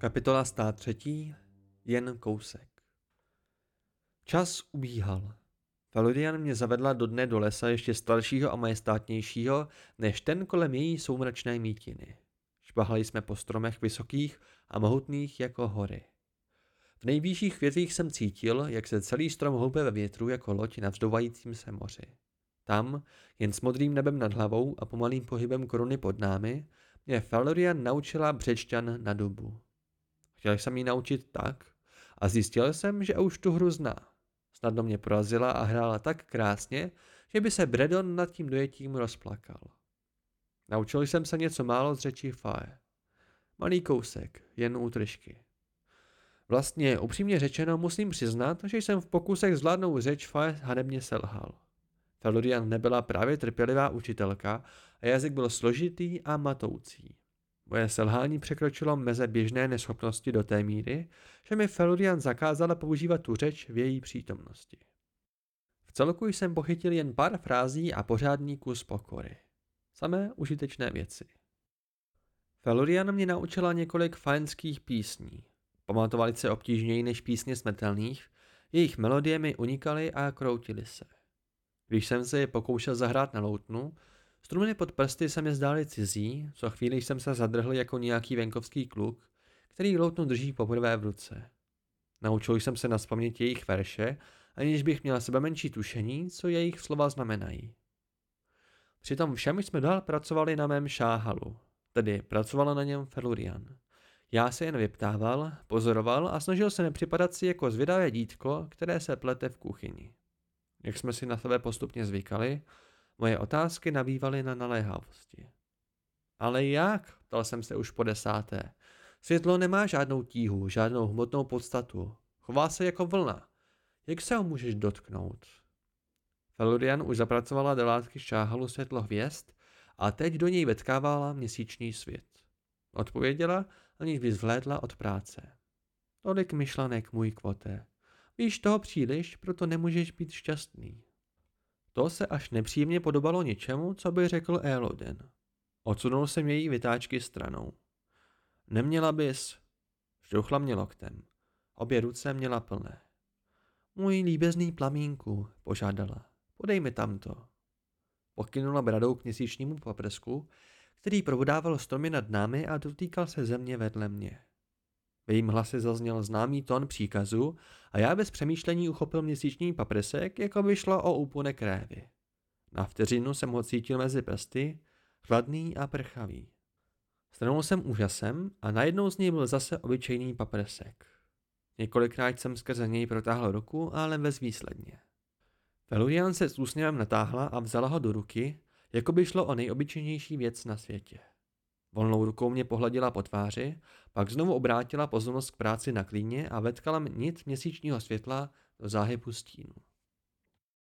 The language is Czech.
Kapitola 103. Jen kousek. Čas ubíhal. Felurian mě zavedla do dne do lesa ještě staršího a majestátnějšího, než ten kolem její soumračné mítiny. Špahali jsme po stromech vysokých a mohutných jako hory. V nejvýšších květích jsem cítil, jak se celý strom houpe ve větru jako loď na vzdouvajícím se moři. Tam, jen s modrým nebem nad hlavou a pomalým pohybem koruny pod námi, mě Felurian naučila břečťan na dubu. Chtěl jsem ji naučit tak a zjistil jsem, že už tu hru zná. Snadno mě porazila a hrála tak krásně, že by se Bredon nad tím dojetím rozplakal. Naučil jsem se něco málo z řečí Fae. Malý kousek, jen útržky. Vlastně, upřímně řečeno, musím přiznat, že jsem v pokusech zvládnout řeč Fae hanebně selhal. Felurian nebyla právě trpělivá učitelka a jazyk byl složitý a matoucí. Moje selhání překročilo meze běžné neschopnosti do té míry, že mi Felurian zakázala používat tu řeč v její přítomnosti. V celku jsem pochytil jen pár frází a pořádný kus pokory. Samé užitečné věci. Felurian mě naučila několik fajenských písní. Pamatovali se obtížněji než písně smrtelných, jejich melodie mi unikaly a kroutily se. Když jsem se je pokoušel zahrát na loutnu, Struny pod prsty se mi zdály cizí, co chvíli jsem se zadrhl jako nějaký venkovský kluk, který loutnu drží poprvé v ruce. Naučil jsem se na jejich verše, aniž bych měl sebe menší tušení, co jejich slova znamenají. Přitom všem jsme dál pracovali na mém šáhalu, tedy pracovala na něm Felurian. Já se jen vyptával, pozoroval a snažil se nepřipadat si jako zvědavé dítko, které se plete v kuchyni. Jak jsme si na sebe postupně zvykali, Moje otázky nabývaly na naléhavosti. Ale jak? Ptal jsem se už po desáté. Světlo nemá žádnou tíhu, žádnou hmotnou podstatu. Chová se jako vlna. Jak se ho můžeš dotknout? Felurian už zapracovala do látky šáhalu světlo hvězd a teď do něj vetkávala měsíční svět. Odpověděla, aniž by zvlédla od práce. Tolik myšlenek, můj kvote. Víš toho příliš, proto nemůžeš být šťastný. To se až nepříjemně podobalo něčemu, co by řekl Elodin. Odsunul jsem její vytáčky stranou. Neměla bys... Žduchla mě loktem. Obě ruce měla plné. Můj líbezný plamínku, požádala. Podej mi tamto. Pokynula bradou k měsíčnímu paprsku, který provodával stromy nad námi a dotýkal se země vedle mě. V jejím hlase zazněl známý tón příkazu a já bez přemýšlení uchopil měsíční paprsek, jako by šlo o úpunek révy. Na vteřinu jsem ho cítil mezi prsty, chladný a prchavý. Stranul jsem úžasem a najednou z něj byl zase obyčejný paprsek. Několikrát jsem skrze něj protáhl ruku, ale bezvýsledně. Felurian se s úsměvem natáhla a vzala ho do ruky, jako by šlo o nejobyčejnější věc na světě. Volnou rukou mě pohladila po tváři, pak znovu obrátila pozornost k práci na klíně a vetkala nit měsíčního světla do záhybu stínu.